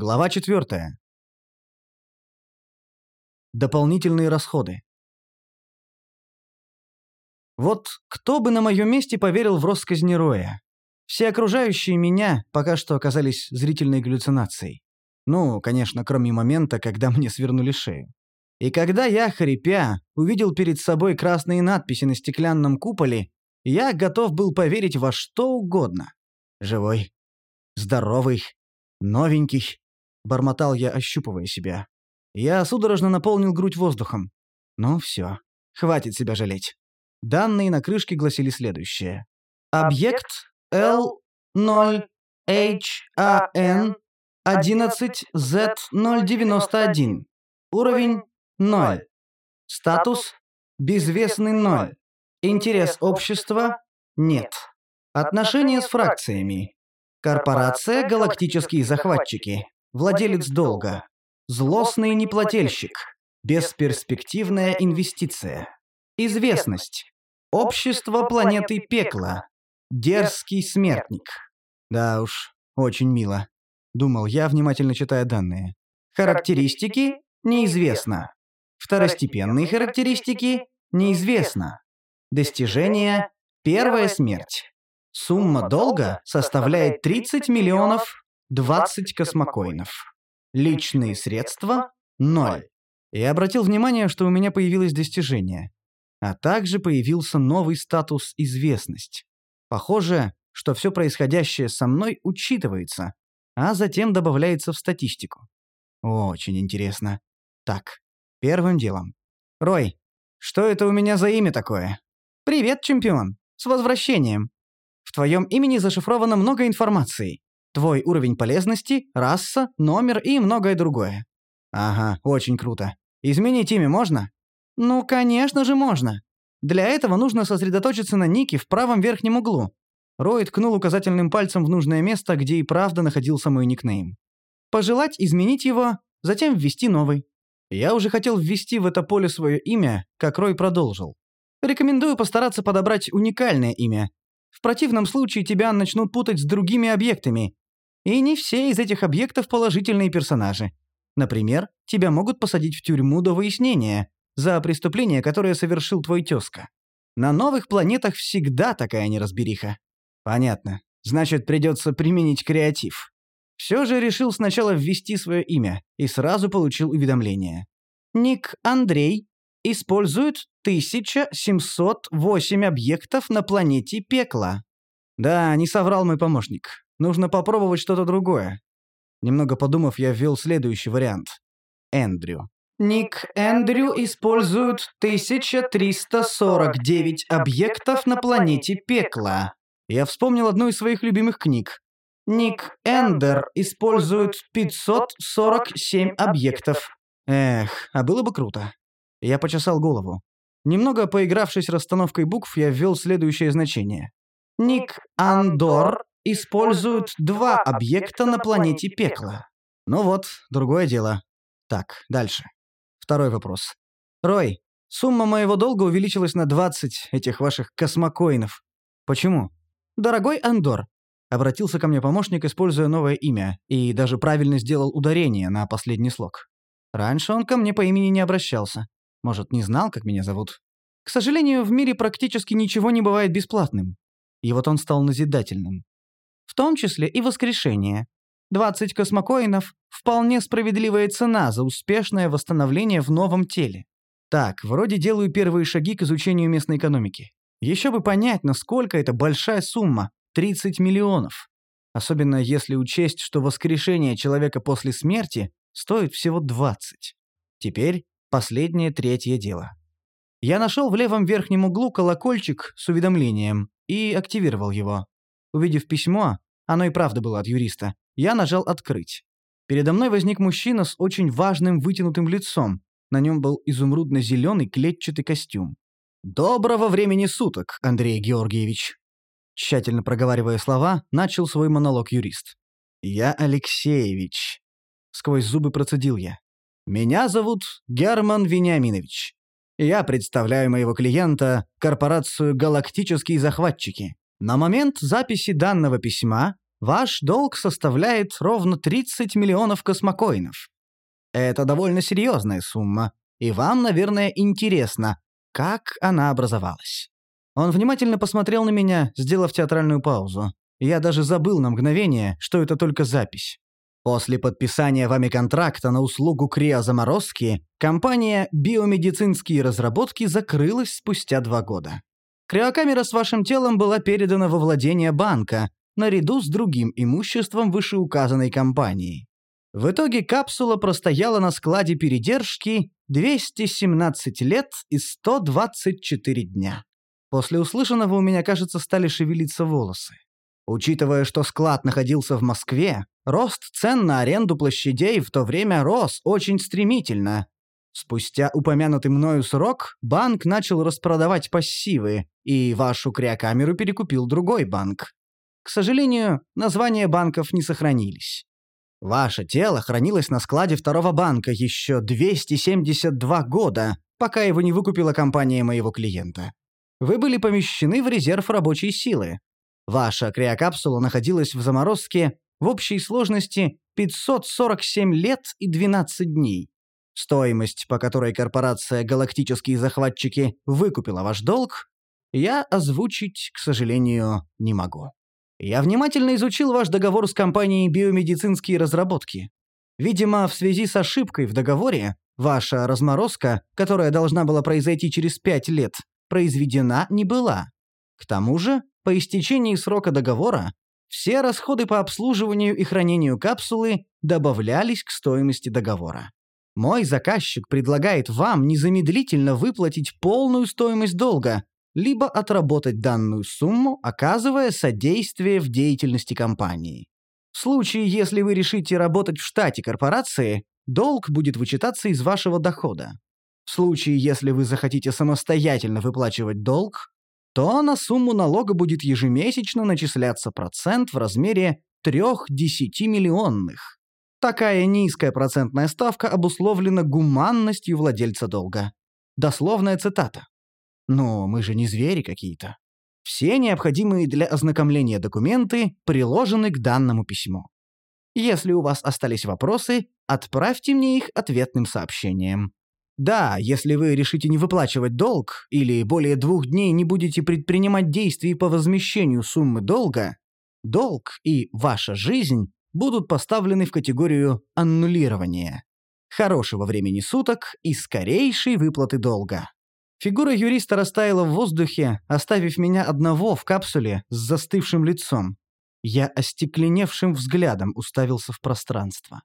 Глава 4. Дополнительные расходы. Вот кто бы на моем месте поверил в россказни Роя? Все окружающие меня пока что оказались зрительной галлюцинацией. Ну, конечно, кроме момента, когда мне свернули шею. И когда я, хрипя, увидел перед собой красные надписи на стеклянном куполе, я готов был поверить во что угодно. Живой, здоровый, новенький, бормотал я, ощупывая себя. Я судорожно наполнил грудь воздухом. Ну все, хватит себя жалеть. Данные на крышке гласили следующее. Объект L0HAN 11Z091. Уровень 0. Статус безвестный 0. Интерес общества нет. Отношения с фракциями. Корпорация «Галактические захватчики». Владелец долга. Злостный неплательщик. Бесперспективная инвестиция. Известность. Общество планеты Пекла. Дерзкий смертник. Да уж, очень мило. Думал я, внимательно читая данные. Характеристики неизвестно. Второстепенные характеристики неизвестно. Достижение первая смерть. Сумма долга составляет 30 миллионов 20 космокоинов. Личные средства – 0. Я обратил внимание, что у меня появилось достижение. А также появился новый статус «известность». Похоже, что все происходящее со мной учитывается, а затем добавляется в статистику. Очень интересно. Так, первым делом. Рой, что это у меня за имя такое? Привет, чемпион. С возвращением. В твоем имени зашифровано много информации. Твой уровень полезности, раса, номер и многое другое. Ага, очень круто. Изменить имя можно? Ну, конечно же можно. Для этого нужно сосредоточиться на нике в правом верхнем углу. Рой ткнул указательным пальцем в нужное место, где и правда находился мой никнейм. Пожелать изменить его, затем ввести новый. Я уже хотел ввести в это поле свое имя, как Рой продолжил. Рекомендую постараться подобрать уникальное имя. В противном случае тебя начнут путать с другими объектами, и не все из этих объектов положительные персонажи. Например, тебя могут посадить в тюрьму до выяснения за преступление, которое совершил твой тезка. На новых планетах всегда такая неразбериха. Понятно. Значит, придется применить креатив. Все же решил сначала ввести свое имя и сразу получил уведомление. Ник Андрей использует 1708 объектов на планете Пекла. Да, не соврал мой помощник. Нужно попробовать что-то другое. Немного подумав, я ввел следующий вариант. Эндрю. Ник Эндрю использует 1349 объектов на планете Пекла. Я вспомнил одну из своих любимых книг. Ник Эндер использует 547 объектов. Эх, а было бы круто. Я почесал голову. Немного поигравшись расстановкой букв, я ввел следующее значение. Ник Андор используют два объекта на планете Пекла. Ну вот, другое дело. Так, дальше. Второй вопрос. Рой, сумма моего долга увеличилась на 20 этих ваших космокоинов. Почему? Дорогой Андор, обратился ко мне помощник, используя новое имя, и даже правильно сделал ударение на последний слог. Раньше он ко мне по имени не обращался. Может, не знал, как меня зовут. К сожалению, в мире практически ничего не бывает бесплатным. И вот он стал назидательным в том числе и воскрешение. 20 космокоинов – вполне справедливая цена за успешное восстановление в новом теле. Так, вроде делаю первые шаги к изучению местной экономики. Еще бы понять, насколько это большая сумма – 30 миллионов. Особенно если учесть, что воскрешение человека после смерти стоит всего 20. Теперь последнее третье дело. Я нашел в левом верхнем углу колокольчик с уведомлением и активировал его. Увидев письмо, оно и правда было от юриста, я нажал «Открыть». Передо мной возник мужчина с очень важным вытянутым лицом. На нем был изумрудно-зеленый клетчатый костюм. «Доброго времени суток, Андрей Георгиевич!» Тщательно проговаривая слова, начал свой монолог юрист. «Я Алексеевич», — сквозь зубы процедил я. «Меня зовут Герман Вениаминович. Я представляю моего клиента, корпорацию «Галактические захватчики». На момент записи данного письма Ваш долг составляет ровно 30 миллионов космокоинов. Это довольно серьезная сумма, и вам, наверное, интересно, как она образовалась. Он внимательно посмотрел на меня, сделав театральную паузу. Я даже забыл на мгновение, что это только запись. После подписания вами контракта на услугу криозаморозки, компания «Биомедицинские разработки» закрылась спустя два года. Криокамера с вашим телом была передана во владение банка, наряду с другим имуществом вышеуказанной компании. В итоге капсула простояла на складе передержки 217 лет и 124 дня. После услышанного у меня, кажется, стали шевелиться волосы. Учитывая, что склад находился в Москве, рост цен на аренду площадей в то время рос очень стремительно. Спустя упомянутый мною срок банк начал распродавать пассивы, и вашу криокамеру перекупил другой банк. К сожалению, названия банков не сохранились. Ваше тело хранилось на складе второго банка еще 272 года, пока его не выкупила компания моего клиента. Вы были помещены в резерв рабочей силы. Ваша криокапсула находилась в заморозке в общей сложности 547 лет и 12 дней. Стоимость, по которой корпорация «Галактические захватчики» выкупила ваш долг, я озвучить, к сожалению, не могу. Я внимательно изучил ваш договор с компанией «Биомедицинские разработки». Видимо, в связи с ошибкой в договоре, ваша разморозка, которая должна была произойти через пять лет, произведена не была. К тому же, по истечении срока договора, все расходы по обслуживанию и хранению капсулы добавлялись к стоимости договора. Мой заказчик предлагает вам незамедлительно выплатить полную стоимость долга, либо отработать данную сумму, оказывая содействие в деятельности компании. В случае, если вы решите работать в штате корпорации, долг будет вычитаться из вашего дохода. В случае, если вы захотите самостоятельно выплачивать долг, то на сумму налога будет ежемесячно начисляться процент в размере 3-10 миллионных. Такая низкая процентная ставка обусловлена гуманностью владельца долга. Дословная цитата. Но мы же не звери какие-то. Все необходимые для ознакомления документы приложены к данному письму. Если у вас остались вопросы, отправьте мне их ответным сообщением. Да, если вы решите не выплачивать долг или более двух дней не будете предпринимать действий по возмещению суммы долга, долг и ваша жизнь будут поставлены в категорию аннулирования. Хорошего времени суток и скорейшей выплаты долга. Фигура юриста растаяла в воздухе, оставив меня одного в капсуле с застывшим лицом. Я остекленевшим взглядом уставился в пространство.